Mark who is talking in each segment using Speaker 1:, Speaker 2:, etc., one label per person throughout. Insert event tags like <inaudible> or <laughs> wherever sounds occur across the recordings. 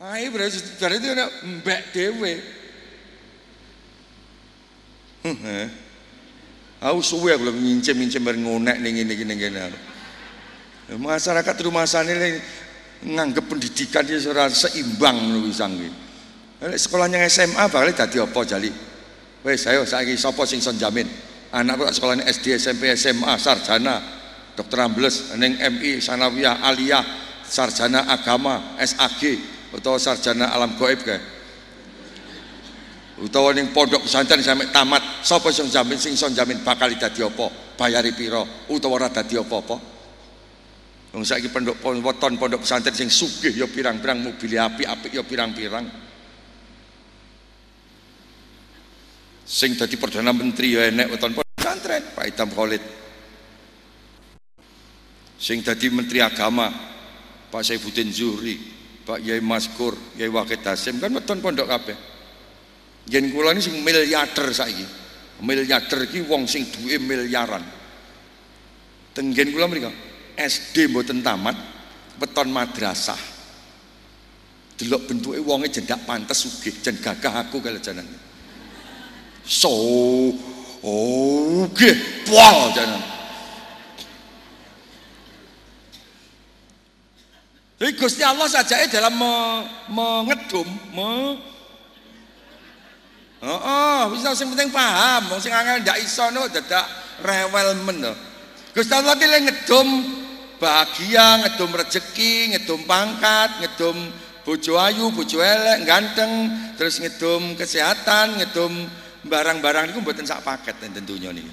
Speaker 1: Ae berarti berarti ana mbek dhewe. Aku suwe aku ngincim-ngincim bareng ngonek ning ngene iki ning. Masyarakat rumah sana ini nganggep pendidikan dia ora seimbang ngono wisang iki. Sekolahnya SMA bakal dadi apa jali? Wes ayo saiki sapa sing son jamin? Anakku sekolahnya SD, SMP, SMA, sarjana, dokter ambles, ning MI, sanawiyah, aliyah, sarjana agama, SAG, atau sarjana alam goib kae. Utawa ning pondok pesantren sampai tamat, sapa sing jamin sing son jamin bakal dadi apa? Bayari piro? Utawa ora dadi apa-apa? Wong saiki pondok weton pondok pesantren sing sugih ya pirang-pirang mobil apik-apik ya pirang-pirang. Sing dadi perdana menteri ya enek weton pondok pesantren Pak Idam Khalid. Sing dadi menteri agama Pak Saifuddin Zuhri, Pak Yai Maskur, Yai Wakid Hasim kan weton pondok kabeh. Yen kula ini sing miliarder saiki. Miliarder iki wong sing duwe miliaran. Tenggen kula mriko SD mboten tamat, weton madrasah. Delok bentuke wonge jendak pantes sugih, jen gagah aku janan. So oke pol janan. Jadi Gusti Allah saja dalam me, mengedum, me, Oh, oh, bisa sing penting paham, wong sing angel ndak iso no dadak rewel men no. Gusti Allah ki ngedum bahagia, ngedum rezeki, ngedum pangkat, ngedum bojo ayu, bojo elek, ganteng, terus ngedum kesehatan, ngedum barang-barang niku mboten sak paket enten donya niki.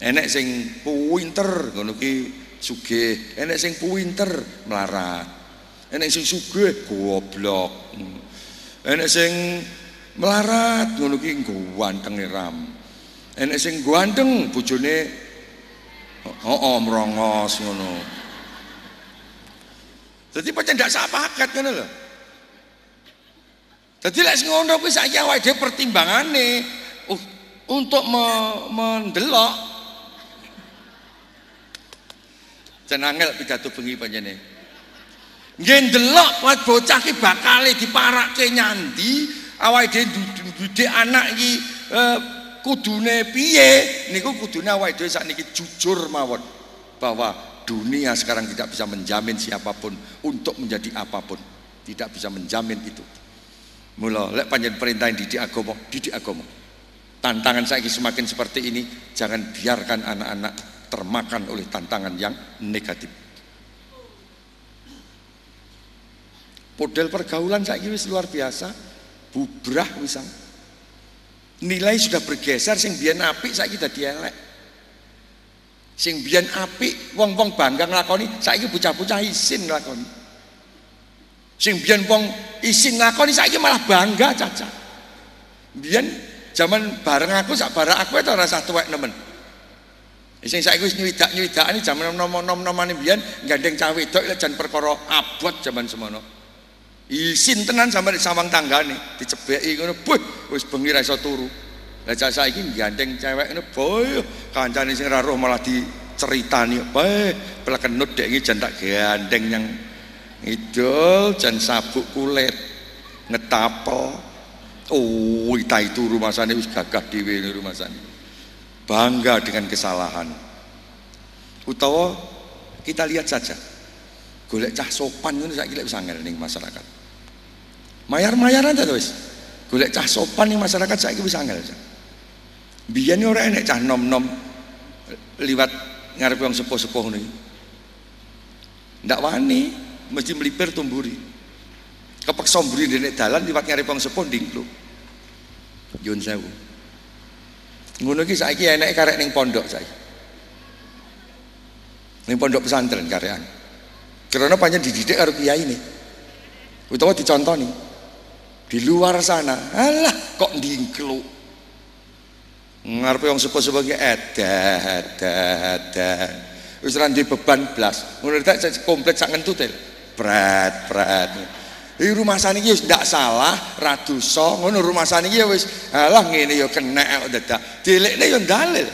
Speaker 1: Enek sing pinter ngono ki sugih, enek sing pinter melarat. Enek sing sugih goblok. Enek sing melarat ngono ki ganteng ram. Enek sing ganteng bojone oh, merongos ngono. Dadi pancen ndak sepakat ngono lho. Dadi lek ngono kuwi saiki awake dhewe pertimbangane uh, untuk me, mendelok jan angel pidato bengi panjene. Nggih ndelok bocah ki bakale diparake nyandi, awake dhewe didik anak iki eh, kudune piye? Niku kudune awake dhewe sakniki jujur mawon bahwa dunia sekarang tidak bisa menjamin siapa pun untuk menjadi apa pun. Tidak bisa menjamin itu. Mula lek panjen perintah didik agama didik agama tantangan saya semakin seperti ini jangan biarkan anak-anak termakan oleh tantangan yang negatif. Model pergaulan saya wis luar biasa bubrah wisang nilai sudah bergeser sing biyen apik saiki dadi elek. Sing biyen apik wong-wong bangga nglakoni saiki bocah-bocah isin nglakoni. Sing biyen wong isin nglakoni saiki malah bangga caca biyen zaman bareng aku sak bareng aku itu rasa tuwek nemen sing saiki wis nywidak-nywidakane zaman nom-nom-nomane biyen gandeng cah wedok jan perkara abot zaman semono. Isin tenan sampai di sawang tanggane dicebeki ngono buh wis bengi ra iso turu. Lah cah saiki gandeng cewek ngono boy kancane sing ra roh malah diceritani. Bae pelekenut dek iki jan tak gandeng yang idul jan sabuk kulit ngetapel. Oh itai turu masane wis gagah dhewe rumah sana bangga dengan kesalahan utawa kita lihat saja golek cah sopan ngono saiki lek bisa ning masyarakat Mayar-mayaran ta wis. Golek cah sopan ning masyarakat saiki wis angel. Biyen ora enek cah nom-nom liwat ngarep wong sepuh-sepuh ngono. Ndak wani, mesti melipir tumburi. Kepeksa mburi dene dalan liwat ngarep wong sepuh ndingkluk. Yun sewu. Ngono iki saiki enek karek ning pondok saiki. Ning pondok pesantren karean. Karena panjang dididik karo kiai ini. Utawa dicontoni. Di luar sana. Alah kok dingklu ngarepe wong sepuh-sepuh ki edah edah edah wis ra beban blas. Ngono tak komplit sak ngentute brat brat Iki rumah sana iki wis ndak salah, ra dosa, ngono rumah sana iki wis alah ngene ya kena dadak. Dilekne ya dalil.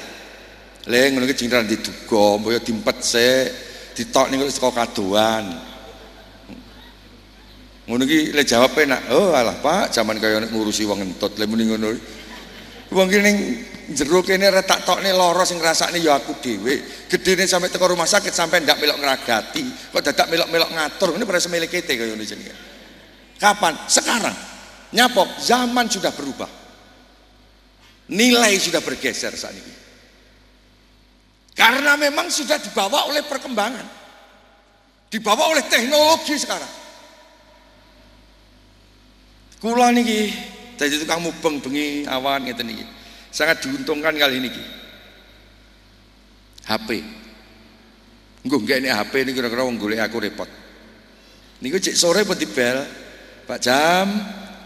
Speaker 1: Le ngono iki jingran diduga, mbok ya dimpet sik, ditok niku saka kadoan. Ngono ki le jawab enak. Oh alah Pak, zaman kaya ngurusi wong entut le muni ngono. Wong ki ning jero kene rek tak tokne lara sing ngrasakne ya aku dhewe. Gedene sampai teko rumah sakit sampai ndak melok ngragati. Kok dadak melok-melok ngatur. Ini pada semele kete kaya ngene jenenge. Kapan? Sekarang. Nyapok, zaman sudah berubah. Nilai sudah bergeser saat ini. Karena memang sudah dibawa oleh perkembangan. Dibawa oleh teknologi sekarang. Kula niki dadi tukang mubeng bengi awan ngeten niki. Sangat diuntungkan kali niki. HP. Nggo ini HP ini kira-kira wong golek aku repot. Niku cek sore pun dibel. Pak Jam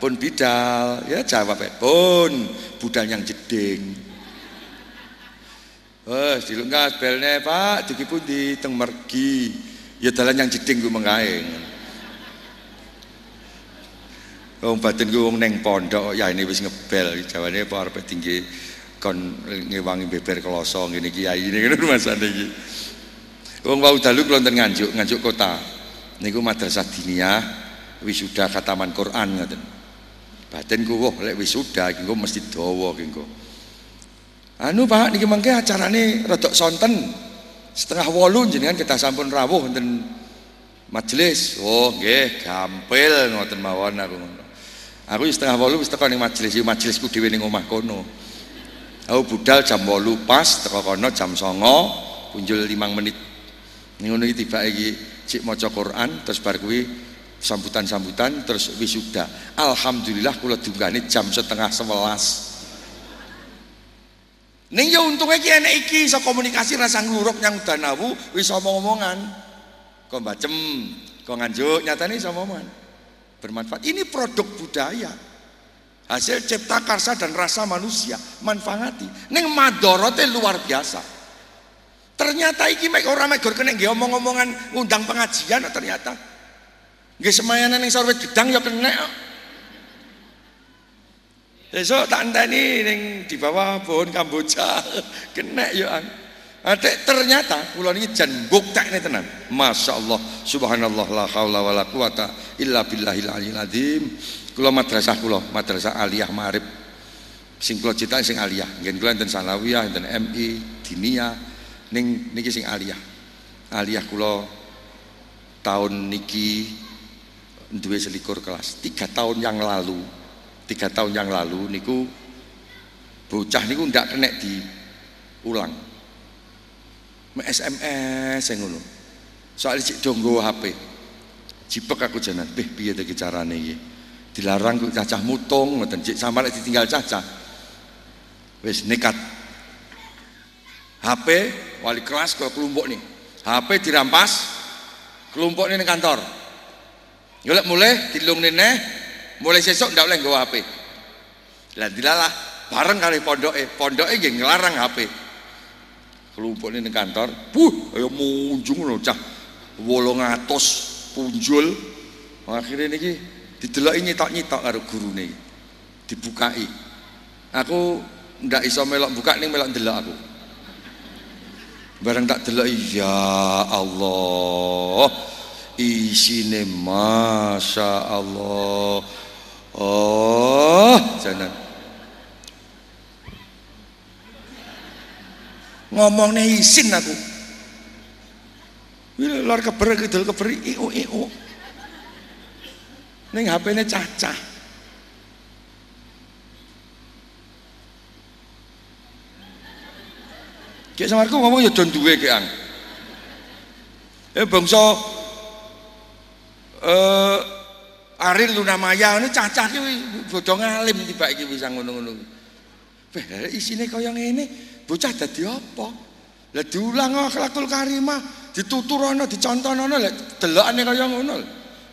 Speaker 1: pun bidal ya jawab pun budal yang jeding. Oh, dilungkas belne Pak, diki pun di teng mergi. Ya dalan yang jeding ku mengaing. Wong batin ku wong neng pondok ya ini wis ngebel jawane apa arep tinggi kon ngewangi beber kloso ngene kiai ini ngono masane iki. Wong wau dalu kula wonten nganjuk, nganjuk kota. Niku madrasah diniyah wisuda kataman Quran ngoten. Batin ku wah lek wisuda iki mesti dawa iki Anu Pak niki mangke acarane rada sonten. Setengah wolu jenengan kita sampun rawuh wonten majelis. Oh nggih, gampil ngoten mawon aku ngono. Aku setengah walu wis teko ning majelis, majelisku dhewe ning omah kono. Aku budal jam 8 pas teko kono jam 09 punjul 5 menit. Ngono iki tiba iki cik maca Quran terus bar kuwi sambutan-sambutan terus wisuda. Alhamdulillah kula dunggane jam setengah 11. Ning yo untunge iki enek iki iso komunikasi rasa ngluruk nyang danawu wis omong-omongan. Kok bacem, kok nganjuk nyatane iso omongan bermanfaat. Ini produk budaya. Hasil cipta karsa dan rasa manusia manfaati. Neng madorote luar biasa. Ternyata iki mek ora mek kena nggih omong-omongan ngundang pengajian ternyata. Nggih semayanan ning sawit gedang ya kena. Besok tak enteni ning di bawah pohon kamboja <laughs> kena ya. Adik ternyata kula niki jan buktekne tenan. Masyaallah, subhanallah la haula wala quwata illa billahil aliyil azim. Kula madrasah kula, madrasah aliyah Marib. Sing kula sing aliyah. Nggih kula enten sanawiyah, enten MI, diniyah. Ning niki sing aliyah. Aliyah kula tahun niki duwe selikur kelas. Tiga tahun yang lalu, tiga tahun yang lalu niku bocah niku ndak kena diulang SMS yang ngono. Soal cik donggo HP. Cipek aku janan, beh piye ta carane iki. Dilarang ku cacah mutung ngoten cik sama lek ditinggal cacah. Wis nekat. HP wali kelas ke kelompok nih. HP dirampas kelompok ini kantor. Golek mulai dilung nene mulai sesok ndak oleh nggawa HP. Lah dilalah bareng kali pondoke, pondoke nggih nglarang HP kelompok ini kantor buh ayo munjung loh cah. Wolongatos punjul. Akhirnya ini didelok nyitok nyitok karo nih dibukai. Aku ndak iso melok buka nih melok delok aku. Bareng tak delok ya Allah isine masya Allah oh jangan. Ngomong nih isin aku. Wih, luar keber kidul keber iu iu. Ning HP ini cacah. Kayak sama aku ngomong ya don duwe kayak Eh bangsa eh Aril Luna Maya ini cacah iki bodho ngalim tiba iki bisa ngono-ngono. Weh, isine kaya ngene bocah dadi apa? Lah diulang akhlakul karimah dituturono dicontohno lek delokane kaya ngono.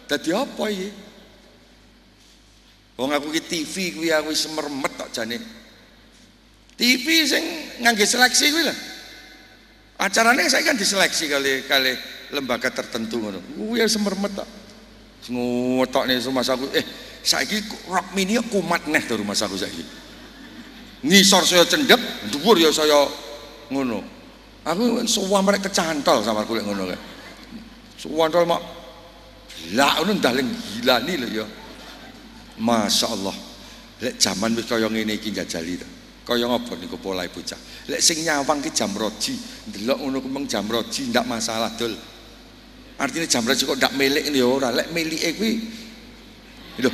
Speaker 1: Dadi apa iki? Wong aku ki TV kuwi aku wis mermet tok jane. TV sing ngangge seleksi kuwi lah acarane saya kan diseleksi kali kali lembaga tertentu ngono. Kuwi semermet tok ngotok nih rumah aku eh saiki rock mini kumat neh dari rumah aku saiki ngisor saya cendek dhuwur ya saya ngono aku suwa merek kecantol sama kulit ngono kae suwantol mak Lah ngono ndaling gilani lho ya. Masya Allah. Lek zaman wis kaya ngene iki njajali to. Kaya ngopo niku polahe bocah. Lek sing nyawang ki jam roji, ndelok ngono ku jam roji ndak masalah dul. Artinya jam roji kok ndak milik ya ora. Lek milike kuwi lho.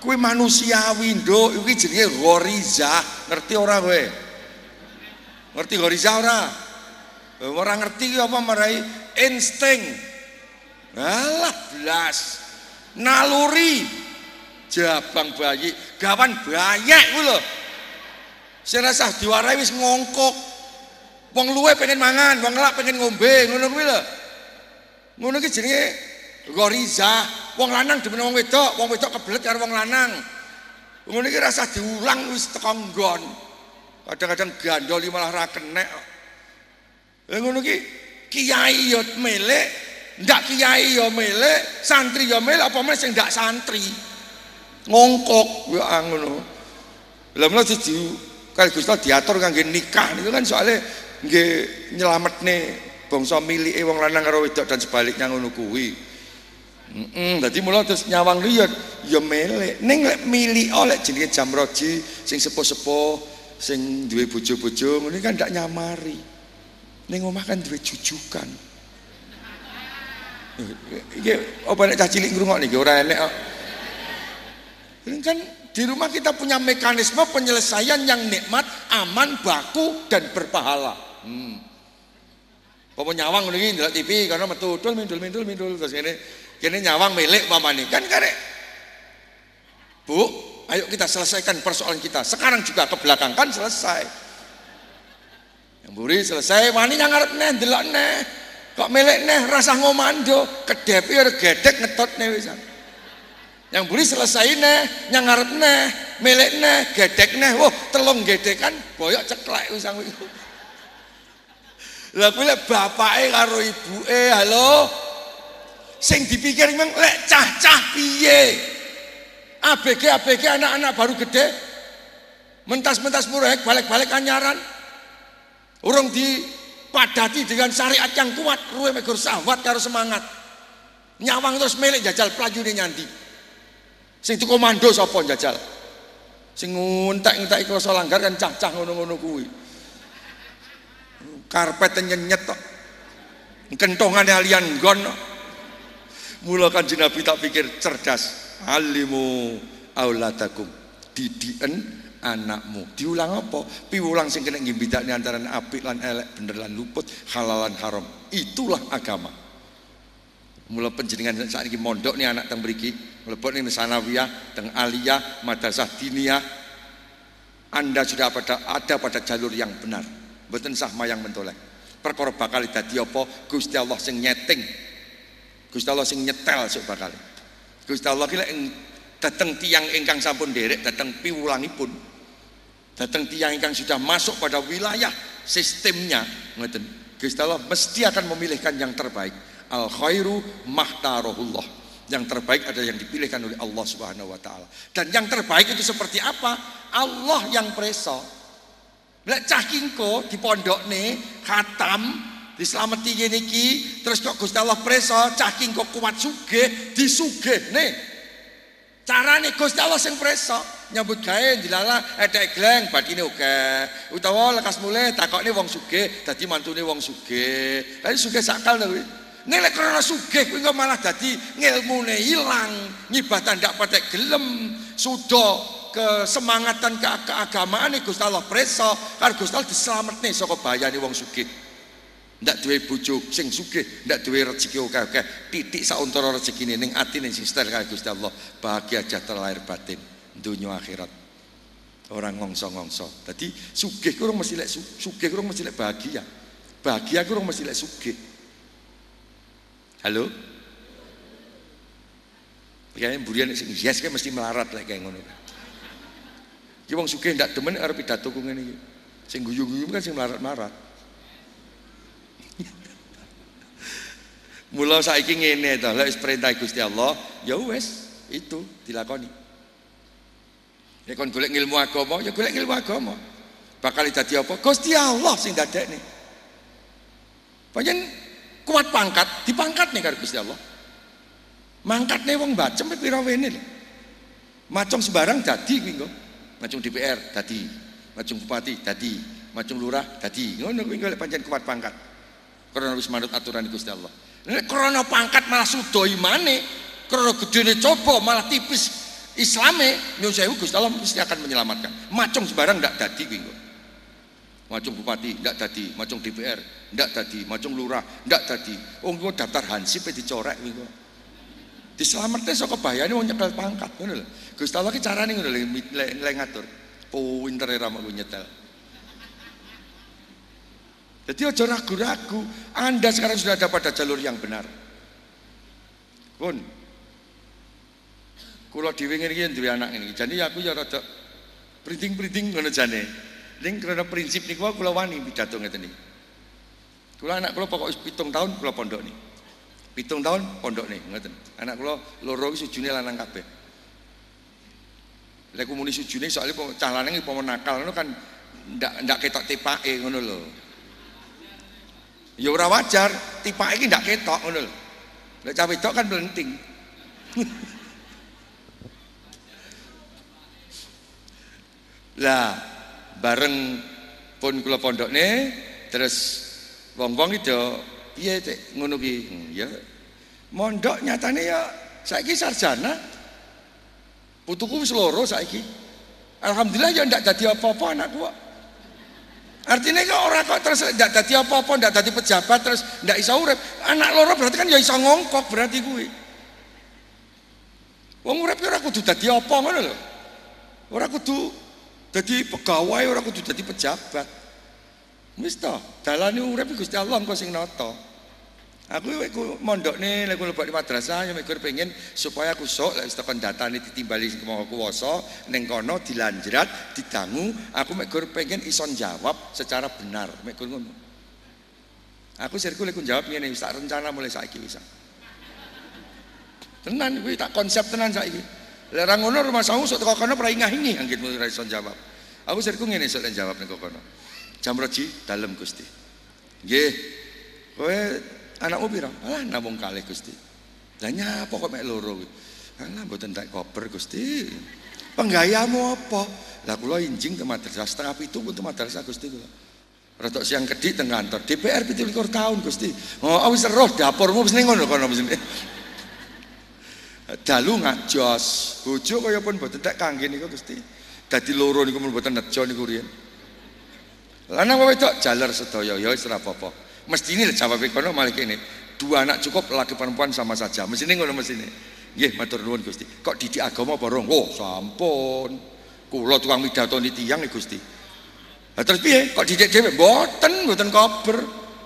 Speaker 1: Kuwi manusiawi nduk, iki jenenge goriza. Ngerti ora kowe? Ngerti goriza ora? Ora ngerti apa marai insting. Alah blas. Naluri jabang bayi, gawan bayek kuwi lho. Sing rasah diwarai wis ngongkok. Wong luwe pengen mangan, wong lak pengen ngombe, ngono kuwi lho. Ngono ki jenenge goriza. Wong lanang demen wong wedok, wong wedok kebelet karo wong lanang. Ngono iki rasa diulang wis teko nggon. Kadang-kadang gandoli malah ra kenek. Lah ngono ki kiai yo melek, ndak kiai yo melek, santri yo melek apa meneh sing ndak santri. Ngongkok ya ngono. Lah menawa di kali Gusti diatur kangge nikah itu kan soalnya nggih nyelametne bangsa milike wong lanang karo wedok dan sebaliknya ngono kuwi. Heeh, dadi mula terus nyawang liya ya melek. Ning lek milik oleh jenenge jamroji sing sepuh-sepuh sing duwe bojo-bojo ngene kan ndak nyamari. Ning omah kan duwe jujukan. Iki apa nek cah cilik ngrungokne iki ora enek kok. Kan di rumah kita punya mekanisme penyelesaian yang nikmat, aman, baku dan berpahala. Hmm. Apa nyawang ngene iki? TV karena metu dul mindul mindul mindul. Terus ngene kene nyawang milik mamane. Kan karek. Bu ayo kita selesaikan persoalan kita. Sekarang juga ke belakang. Kan selesai. Yang buri selesai wani yang ngarep neh delok neh. Kok milik neh rasa ngomando. Kedepi ora gedek ngetot neh wisan yang buri selesai neh yang ngarep neh milik neh gedek neh. Wah telung gedekan boyok ceklek wisan lah kuwi lek bapake karo ibuke halo? Sing dipikir memang lek cah-cah piye? ABG ABG anak-anak baru gede. Mentas-mentas murek balik-balik anyaran. Urung dipadati dengan syariat yang kuat ruwe megur sahwat karo semangat. Nyawang terus milik jajal pelajune nyanti sing komando sapa jajal? Sing nguntek-nguntek krasa langgar kan cah-cah ngono-ngono kuwi karpet nyenyet tok kentongane alian gon Mula kanjeng Nabi tak pikir cerdas. Alimu auladakum. Didien anakmu. Diulang apa? Piwulang sing kena ngimbidakne antara apik lan elek, bener lan luput, halal lan haram. Itulah agama. Mula penjenengan saat ini mondok nih anak teng mriki, mlebet ning sanawiyah, teng aliyah, madrasah diniyah. Anda sudah pada ada pada jalur yang benar. Mboten sah mayang mentoleh. Perkara bakal dadi apa? Gusti Allah sing nyeting Gusti Allah sing nyetel sok bakal. Gusti Allah ki dateng tiang ingkang sampun derek dateng piwulangipun. Dateng tiang ingkang sudah masuk pada wilayah sistemnya ngoten. Gusti Allah mesti akan memilihkan yang terbaik. Al khairu mahtarahullah. Yang terbaik ada yang dipilihkan oleh Allah Subhanahu wa taala. Dan yang terbaik itu seperti apa? Allah yang preso. Lek cah kingko di pondok nih khatam dislameti ngene iki terus kok Gusti Allah preso cahking kok kuat sugih disugihne. Carane Gusti Allah sing preso nyambut gawe dilala edek gleng batine oke utawa lekas mulai takokne wong sugih dadi mantune wong sugih. Lha sugih sakal to kuwi nek lek krana sugih kuwi malah dadi ngilmune ilang nyibadah ndak patek gelem sudo kesemangatan ke keagamaan Gusti Allah preso karo Gusti Allah diselametne saka bahayane wong sugih ndak duwe bojo sing sugih, ndak duwe rezeki akeh-akeh, titik sauntara rezekine ning atine sing setel karo Gusti Allah, bahagia sejahtera lahir batin, dunia akhirat. Orang ngongso-ngongso. Dadi sugih ku mesti lek sugih ku mesti lek bahagia. Bahagia ku mesti lek sugih. Halo? Kayaknya burian yes kan mesti melarat lek kayak ngono. Ki wong sugih ndak demen arep pidato ku ngene iki. Sing guyu-guyu kan sing melarat-melarat. <laughs> Mula saiki ngene to, lek perintah Gusti Allah, ya wis itu dilakoni. Ya kon golek ilmu agama, ya golek ilmu agama. Bakal dadi apa? Gusti Allah sing dadekne. Panjen kuat pangkat, dipangkat nih karo Gusti Allah. Mangkat nih wong bacem pira wene lho. Macung sembarang dadi kuwi Macung DPR dadi, macung bupati dadi, macung lurah dadi. Ngono kuwi engko pancen kuat pangkat. Karena wis manut aturan Gusti Allah. Nek krana pangkat malah sudo imane, krana gedene coba malah tipis Islame nyuwun sewu Gusti Allah mesti akan menyelamatkan. Macung sembarang ndak dadi kuwi engko. Macung bupati ndak dadi, macung DPR ndak dadi, macung lurah ndak dadi. Wong oh, daftar hansip dicorek kuwi diselametne saka bahayane wong nyekel pangkat ngono lho. Gusti Allah ki carane ngono lho lek ngatur. Pinter ra mau nyetel. Jadi aja ragu-ragu, Anda sekarang sudah ada pada jalur yang benar. Pun, kalau dhewe ngene iki anak ini, jadi aku ya rada printing-printing ngono jane. Ning karena prinsip niku kula wani pidato ngeten iki. Kula anak kula pokok pitung tahun kula pondok nih. Pitung tahun pondok nih, ngoten. Anak kula loro iki sujune lanang kabeh. Lek muni sujune soalnya cah lanang iki nakal ngono kan ndak ndak ketok tipake ngono lho. Ya ora wajar, tipake iki ndak ketok ngono lho. Lek cah wedok kan melenting. <laughs> lah bareng pun kula pondokne terus wong-wong itu piye cek ngono ki. Ya. Mondok nyatane ya saiki sarjana. Putuku wis loro saiki. Alhamdulillah ya ndak dadi apa-apa anakku artinya kok ora kok terus ndak dadi apa-apa ndak dadi pejabat terus ndak iso urip. Anak loro berarti kan ya iso ngongkok berarti kuwi. Wong urip ora kudu dadi apa ngono lho. Ora kudu dadi pegawai ora kudu dadi pejabat. Wis to, dalane urip Gusti Allah engko sing nata. Aku iku mondokne lek kula di madrasah ya mikir pengen supaya aku sok lek tekan datane ditimbali sing maha kuwasa ning kono dilanjrat, didangu, aku mikir pengen ison jawab secara benar, mikir ngono. Aku sirku lek jawab ngene wis tak rencana mulai saiki wis. Tenan kuwi tak konsep tenan saiki. Lek ra ngono rumah sawu sok teko kono pra ingah-ingi anggit mulai ison jawab. Aku sirku ngene sok jawab ning kono. Jam roji dalam Gusti. Nggih. Kowe anakmu pira? Alah namung kalih Gusti. Lah nyapa kok mek loro kuwi? Alah mboten tak koper Gusti. Penggayamu apa? Lah kula injing ke madrasah setengah pitu untuk madrasah Gusti kula. Rotok siang kedik teng kantor DPR 17 tahun Gusti. Oh wis roh dapurmu wis ning ngono kono wis. Dalu ngajos. Bojo kaya pun mboten tak kangge niku Gusti. Dadi loro niku mboten nejo niku riyen. Lanang wedok jalar sedaya ya wis ora apa-apa. Mestine jawab kono malah kene. Dua anak cukup laki perempuan sama saja. Mesine ngono mesine. Nggih matur nuwun Gusti. Kok didik agama apa rong? Oh, sampun. Kula tukang midatoni tiyang nih Gusti. Lah terus piye? Kok didik dhewe? Mboten, mboten kober.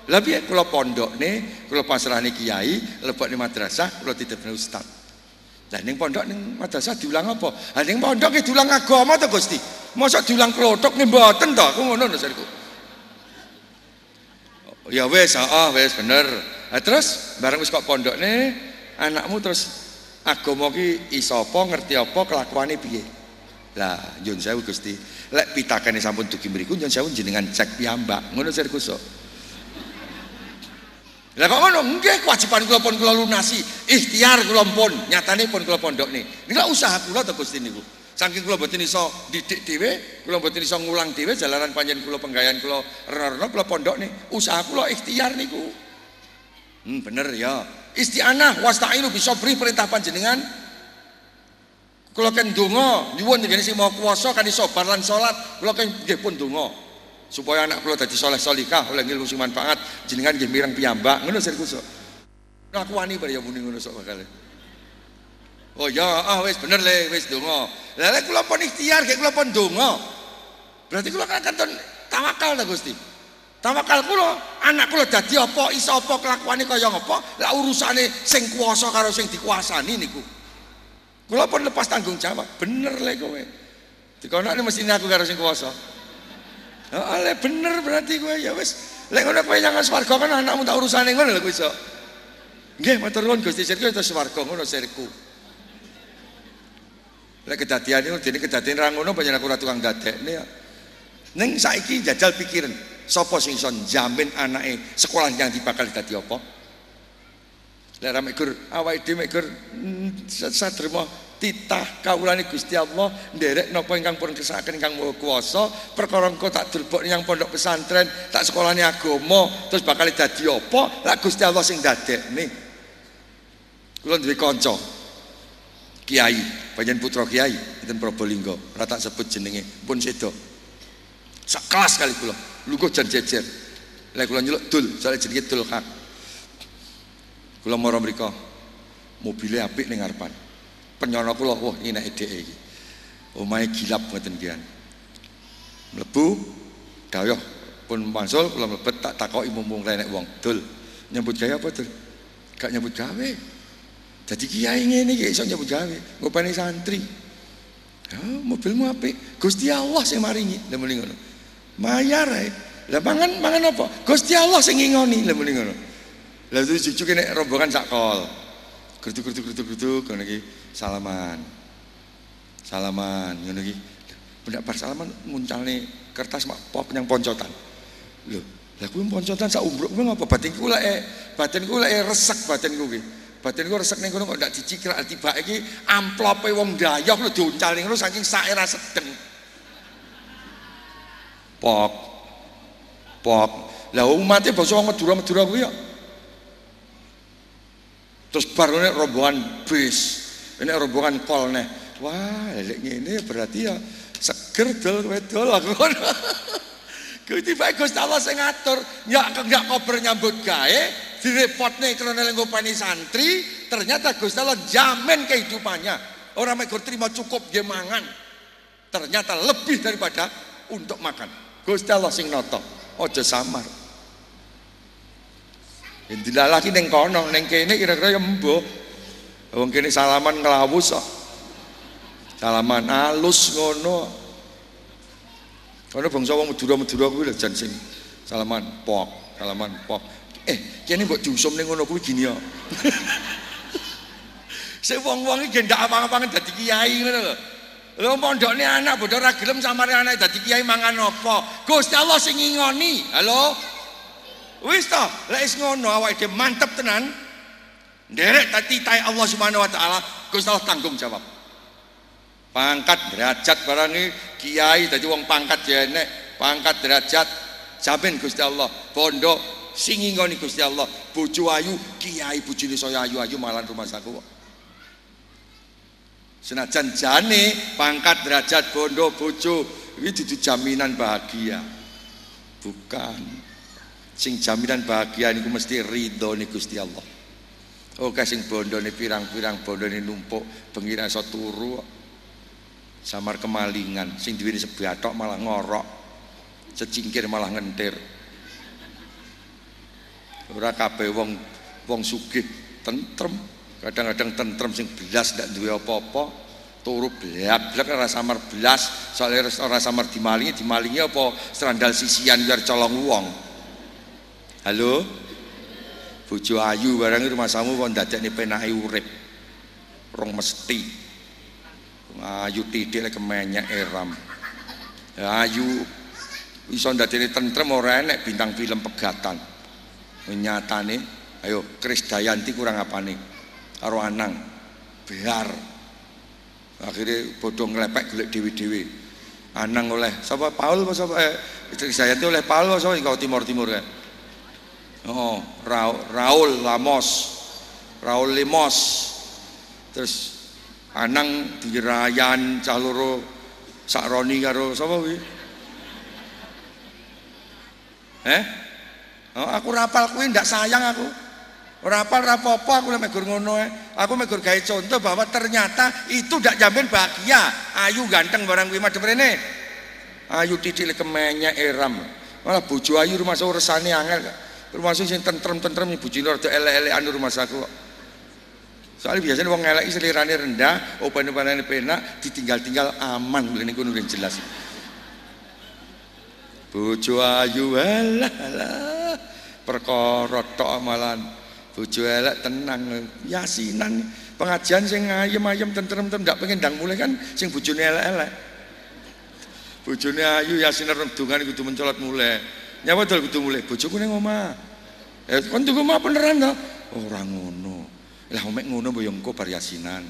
Speaker 1: Lah piye? Kula pondokne, kula pasrahne kiai, lebokne madrasah, kula titipne ustaz. Lah ning pondok ning madrasah diulang apa? Lah ning pondok diulang agama to Gusti. Masa diulang klothok nih mboten to, aku ngono seriku. Ya wes, ah wes bener. Nah, terus bareng wis kok pondok nih, anakmu terus agama ki iso apa, ngerti apa, kelakuane piye. Lah, nyun sewu Gusti. Lek pitakane sampun dugi mriku nyun sewu jenengan cek piyambak. Ngono seriku sok. Lah kok ngono? Nggih, kewajiban kula pun kula lunasi. Ikhtiar kula pun, nyatane pun kula pondok nih. Ini usaha kula to Gusti niku. Saking kula mboten iso didik dhewe, kula mboten iso ngulang dhewe jalanan panjen kula penggayan kula rena-rena kula pondok nih. Usaha kula ikhtiar niku. Hmm, bener ya. Isti'anah wasta'inu bisabri perintah panjenengan. Kula kan donga nyuwun ngene sing mau kuwasa kan iso bar lan salat, kula kan nggih pun donga. Supaya anak kula dadi saleh salihah oleh ilmu sing manfaat jenengan nggih mireng piyambak. Ngono sir kusuk. Aku wani bar ya muni ngono sok bakal. Oh ya, ah wis bener le, wis donga. Lah lek kula pun ikhtiar, gek kula pun donga. Berarti kula kan kanton tawakal ta Gusti. Tawakal kula, anak kula dadi apa, iso apa kelakuane kaya ngapa? Lah urusane sing kuasa karo sing dikuasani niku. Kula pun lepas tanggung jawab. Bener le kowe. Dikonokne mesti aku karo sing kuasa. Heeh, bener berarti kowe ya wis. Lek ngono kowe nyang swarga kan anakmu tak urusane ngono lho kowe iso. Nggih, matur nuwun Gusti Sirku itu swarga ngono sirku. Lek kedadian itu jadi kedadian rangono banyak aku tukang dadek nih ya. Neng saiki jajal pikiran, sopo sing son jamin anake sekolah yang dibakal dadi apa? Lek ra mekur awake dhewe mekur mm, sadrema titah kawulane Gusti Allah nderek napa ingkang pun kersakaken ingkang maha kuwasa perkara engko tak dulbok yang pondok pesantren tak sekolahane agama terus bakal dadi apa lak Gusti Allah sing dadekne kula duwe kanca kiai panjen putra kiai enten Probolinggo ora tak sebut jenenge pun sedo sak kelas kali kula lugu jan jejer lek kula dul soalnya jenenge dul hak Kula mara mriko mobile apik ning ngarepan. Penyono kula wah ini nek dheke iki. Omahe gilap ngoten kian. Mlebu dawuh pun mansul kula mlebet tak takoki mumpung renek wong. Dul, nyambut gawe apa, Dul? Gak nyambut gawe. Jadi kiai ngene iki iso nyambut gawe, ngopeni santri. Ya, mobilmu apik. Gusti Allah sing maringi. Lah muni ngono. Mayar ae. Lah mangan mangan apa? Gusti Allah sing ngingoni. Lah muni ngono. Lah itu cucu kene rombongan sak kol. Geruduk geruduk geruduk geruduk ngono iki salaman. Salaman ngono iki. Pendak bar salaman muncalne kertas mak pop yang poncotan. Lho, lah kuwi poncotan sak umbruk kuwi ngapa batinku lek batinku lek resek batinku kuwi. Batinku resek ning kono kok ndak dicikrak tiba iki amplope wong dayoh lho diuncal ning saking sak era sedeng. Pop. Pop. Lah umatnya basa Madura-Madura kuwi ya Terus baru ini rombongan bis, ini rombongan kol nih. Wah, ini ini berarti ya seger dol wedol aku. <laughs> Gusti Pak Gusti Allah sing ngatur, nyak nyak kober nyambut direpotne krana lenggopani santri, ternyata Gusti Allah jamin kehidupannya. Orang mek terima cukup dia mangan. Ternyata lebih daripada untuk makan. Gusti Allah sing noto, ojo samar. Dilalaki ning kono, ning kene kira-kira ya embuh. Wong kene salaman nglawus kok. Salaman alus ngono. Kono bangsa wong Madura-Madura kuwi lho jan sing salaman pok, salaman pok. Eh, kene mbok diusum ning ngono kuwi gini ya. <laughs> Sing wong-wong iki ndak apa-apa dadi kiai ngono lho. Lho pondokne anak bodho ora gelem samare anak dadi kiai mangan apa? Gusti Allah sing ngingoni. Halo? Wis to, lek is ngono awake dhewe mantep tenan. Nderek tay Allah Subhanahu wa taala, Gusti Allah tanggung jawab. Pangkat derajat barang iki kiai dadi wong pangkat ya enek, pangkat derajat jamin Gusti Allah. Pondok sing ngoni Gusti Allah, bojo ayu, kiai bojone saya ayu-ayu malan rumah saku. Senajan jane pangkat derajat bondo bojo iki dudu jaminan bahagia. Bukan. Sing jaminan bahagia niku mesti ridho nih Gusti Allah. Oke sing bondone pirang-pirang bondone numpuk bengi iso turu samar kemalingan. Sing duwe sebatok malah ngorok. Secingkir malah ngentir ora kabeh wong wong sugih tentrem kadang-kadang tentrem sing belas ndak duwe apa-apa turu blak-blak ora samar belas soalnya ora samar dimalingi dimalingi apa serandal sisian biar colong wong Halo? Bojo ayu barang rumah samu kon dadekne penake urip. Rong mesti. Ayu titik lek kemenyek eram. Ayu iso ndadekne tentrem ora enek bintang film pegatan. Nyatane ayo Kris Dayanti kurang apane karo Anang. Biar akhirnya bodong ngelepek golek dewi-dewi Anang oleh sapa Paul apa sapa eh Kris Dayanti oleh Paul apa sapa timur-timur kan Oh, Raul Lamos, Raul Limos. Terus Anang dirayan caloro sakroni karo sapa kuwi? Eh? Oh, aku rapal kuwi ndak sayang aku. Rapal rapopo aku lek megur ngono. Aku megur gawe contoh bahwa ternyata itu ndak jamin bahagia. Ayu ganteng barang kuwi madhep rene. Ayu titik kemenyek eram. Malah bojo ayu rumah saya resane angel termasuk sing tentrem-tentrem jino rada elek-elekan rumah saku soalnya biasanya wong elek selirane rendah open-openane penak ditinggal-tinggal aman ini kuno jelas bojo ayu alah alah perkara tok amalan bojo elek tenang yasinan pengajian sing ayem-ayem tentrem-tentrem ndak pengen ndang mulai kan sing bojone elek-elek bojone ayu yasinan rendungan kudu mencolot mulai Nyawa dol kudu mulai bojoku ning omah. Eh kon tuku omah beneran to? Ora ngono. Lah omek ngono mbok yo engko bar yasinan.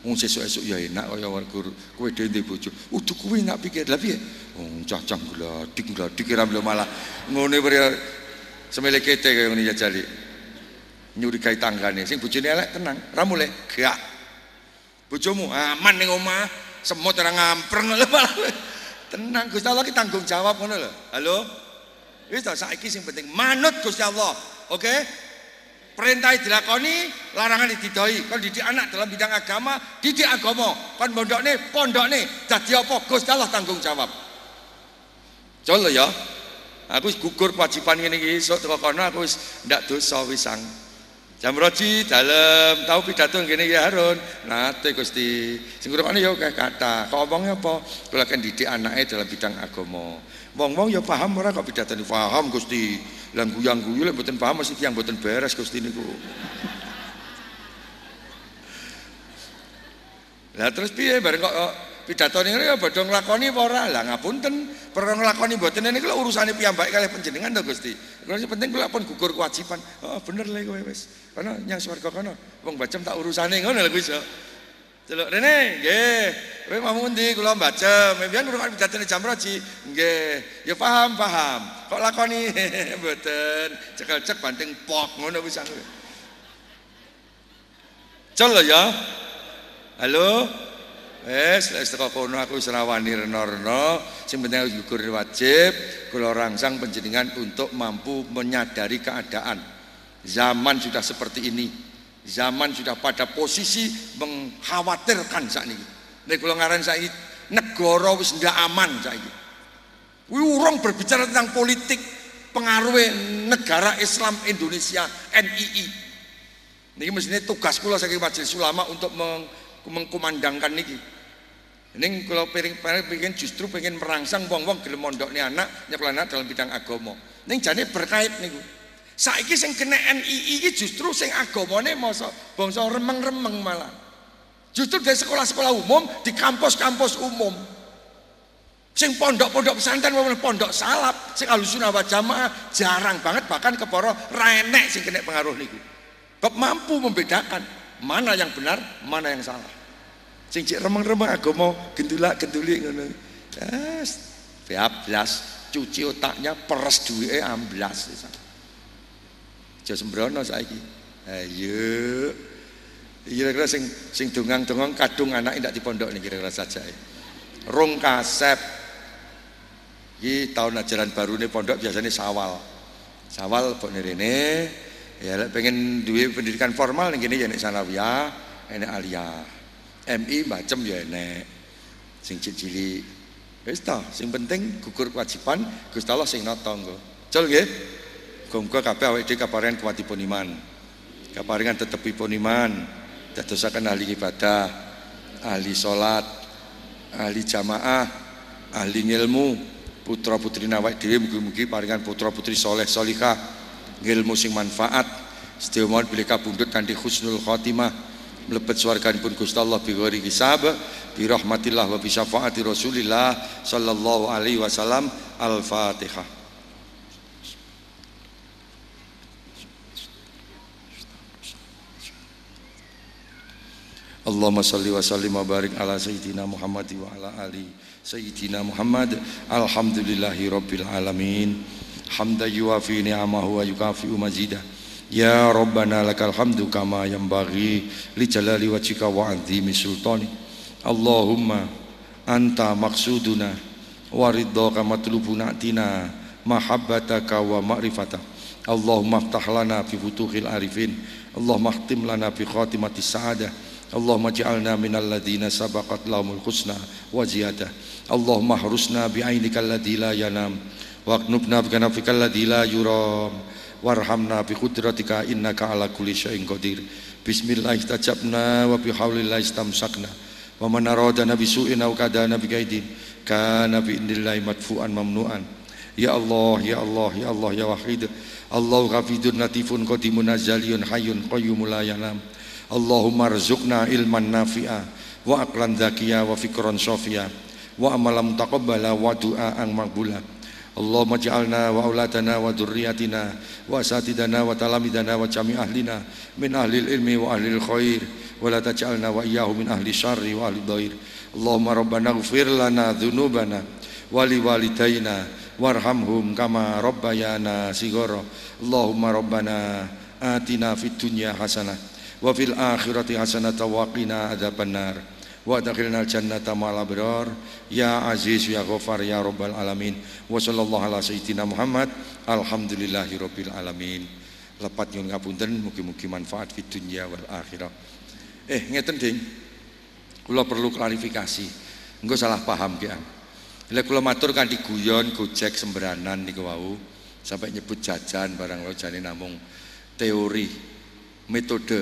Speaker 1: Wong sesuk-esuk ya enak kaya guru kowe dhewe ndek bojo. Udu kuwi nak pikir. Lah piye? Wong cacang gladik gladik kira malah ngene ya semele kete kaya ngene ya jali. Nyurigai tanggane sing bojone elek tenang, ra mulai gak. Bojomu aman ning omah, semut ora ngampreng Tenang Gusti Allah ki tanggung jawab ngono lho. Halo? Wis ta saiki sing penting manut Gusti Allah. Oke? Okay? Perintah dilakoni, larangan dididoi. Kalau didik anak dalam bidang agama, didik agama. Kon pondokne, pondokne. Dadi apa? Gusti Allah tanggung jawab. Contoh ya. Aku gugur kewajiban ini iki esuk teko aku wis ndak dosa wisang. Jam roji dalam tahu pidato gini ya Harun. Nate Gusti. Sing ngrungokne ya kayak kata. Kok omongnya apa? Kula kan didik anaknya dalam bidang agama. Wong-wong ya paham ora kok pidatone paham Gusti. Lah guyang-guyu lek mboten paham mesti tiyang mboten beres Gusti niku. Lah terus piye bareng kok pidato niku ya bodho nglakoni apa? Lah ngapunten, perkara nglakoni mboten niku urusane piyambak kalih panjenengan to Gusti. Kula penting kula pun gugur kewajiban. Oh bener lho kowe wis. Kono nyang swarga kono. Wong bacem tak urusane ngono lho iso. Celuk Rene, nggih. Kowe mau ndi baca. Mbiyen ngrungokne pidatone jam roji. Nggih. Ya paham, paham. Kok lakoni <laughs> mboten. Cekel cek banting pok ngono wis aku. Cel ya. Halo. Wes, lek teko kono aku wis ora wani rena-rena. Sing penting gugur wajib kula rangsang panjenengan untuk mampu menyadari keadaan. Zaman sudah seperti ini. Zaman sudah pada posisi mengkhawatirkan saat ini. Nek kula ngaran saiki negara wis ndak aman saiki. Kuwi urung berbicara tentang politik pengaruh negara Islam Indonesia NII. Niki mestine tugas kula saking majelis ulama untuk meng, mengkumandangkan niki. Ini kalau pengen, justru pengen merangsang wong-wong gelem mondokne anak nyekolah anak dalam bidang agama. Ning jane berkait niku. Saiki sing kena NII iki justru sing agamane masa bangsa remeng-remeng malah. Justru dari sekolah-sekolah umum, di kampus-kampus umum. Sing pondok-pondok pesantren maupun pondok salap, sing alusuna wa jamaah jarang banget bahkan keporo renek sing kena pengaruh niku. Bab mampu membedakan mana yang benar, mana yang salah. Sing cek remeng-remeng agama gendulak-genduli ngono. Yes, 12 cuci otaknya peres duwe amblas. Aja sembrono saiki. Ayo. Kira-kira sing sing dongang-dongang kadung anak ndak pondok nih kira-kira saja. Rong kasep. Iki tahun ajaran baru nih pondok biasanya sawal. Sawal pok rene ya pengen duwe pendidikan formal nih gini ya nek sanawiyah, enek aliyah. MI macam ya enek. Sing cilik Wis ta, sing penting gugur kewajiban Gusti Allah sing nata nggo. Cul nggih. Muga kabeh awake dhewe kaparingan kuwatipun iman. Kaparingan tetepipun iman. Dadosaken ahli ibadah, ahli salat, ahli jamaah, ahli ilmu, putra putri awake dhewe mugi-mugi paringan putra putri soleh solihah, ilmu sing manfaat. Sedaya mohon bilih kabundut kanthi husnul khotimah mlebet swarganipun Gusti Allah bi ghairi hisab bi rahmatillah wa bi syafaati Rasulillah sallallahu alaihi wasallam al-Fatihah. Allahumma salli wa sallim wa barik ala sayyidina Muhammad wa ala ali sayyidina Muhammad. Alhamdulillahi rabbil alamin. Hamda yuafi ni'amahu wa yukafi'u mazidah Ya Rabbana lakal hamdu kama yanbaghi li jalali wajhika wa 'azimi sultani. Allahumma anta maqsuduna wa ridhaka matlubuna atina mahabbataka wa ma'rifata. Allahumma aftah lana fi futuhil arifin. Allahumma khtim lana fi khatimati sa'adah Allahumma ja'alna minal ladhina sabaqat lahumul husna wa ziyadah Allahumma harusna bi'ainikal ladhi la yanam wa aknubna bikanafikal ladhi la yuram warhamna bi qudratika innaka ala kulli syai'in qadir. Bismillah istajabna wa bi haulillah istamsakna. Wa man aradana bi su'in aw kadana bi kaidin kana bi indillahi madfu'an mamnu'an. Ya Allah ya Allah ya Allah ya wahid. Allah ghafidun latifun qadimun azaliyun hayyun qayyumun la yanam Allahumma rizukna ilman nafi'a wa aqlan dhakiya wa fikran sofia wa amalam taqabbala wa du'aan magbula اللهم اجعلنا واولادنا وذرياتنا واساتذتنا وتلاميذنا وجميع اهلنا من اهل العلم واهل الخير ولا تجعلنا واياهم من اهل الشر واهل الضير اللهم ربنا اغفر لنا ذنوبنا ولوالدينا وارحمهم كما ربيانا صغارا اللهم ربنا آتنا في الدنيا حسنه وفي الاخره حسنه وقنا عذاب النار wa adkhilna jannata ma'al abrar. Ya aziz ya ghafar ya rabbal alamin. Wa sallallahu ala sayyidina Muhammad. Alhamdulillahi rabbil alamin. Lepat nyun ngapunten mugi-mugi manfaat fid dunya wal akhirah. Eh ngeten ding. Kula perlu klarifikasi. Engko salah paham ki Lek kula matur kanthi guyon gojek sembranan niku wau. Sampai nyebut jajan barang lo jane namung teori metode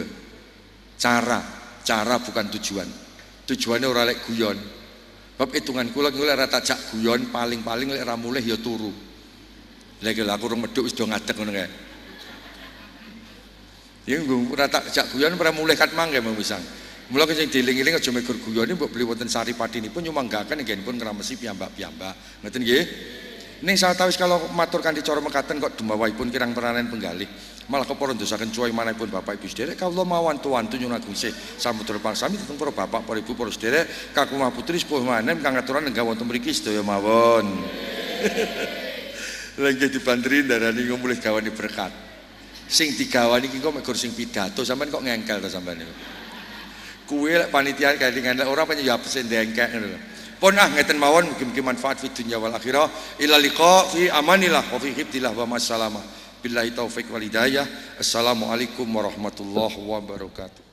Speaker 1: cara. Cara bukan tujuan tujuannya orang lek guyon bab hitungan kula kula rata cak guyon paling-paling lek ra mulih ya turu lek aku rong medhuk wis do ngadeg ngono kae ya nggo rata cak guyon ora mulih kat mangke misang Mula sing diling-iling aja mekur guyone mbok beli wonten sari padinipun nyumanggahkan pun ngramesi piyambak-piyambak. Ngoten nggih. Ning sawetawis kalau matur kanthi cara mekaten kok dumawahipun kirang peranan penggalih. Malah kepara ndosaken cuwai mana pun Bapak Ibu sederek kawula mawon tuwantu nyuwun agung sih samudra pangsami dhateng para bapak para ibu para sederek kakung putri sepuh manem kang aturan nenggah wonten mriki sedaya mawon. <laughs> Lagi dibandri darani mulih gawani berkat. Sing digawani iki kok mek sing pidato sampean kok ngengkel to sampean. Kuwe lek panitia kadingan ora penyebab sing dengkek ngono pun ah ngeten mawon mugi-mugi manfaat fi dunya wal akhirah. Ila liqa fi amanillah wa fi hibdillah wa masalama. Billahi taufik wal hidayah. Assalamualaikum warahmatullahi wabarakatuh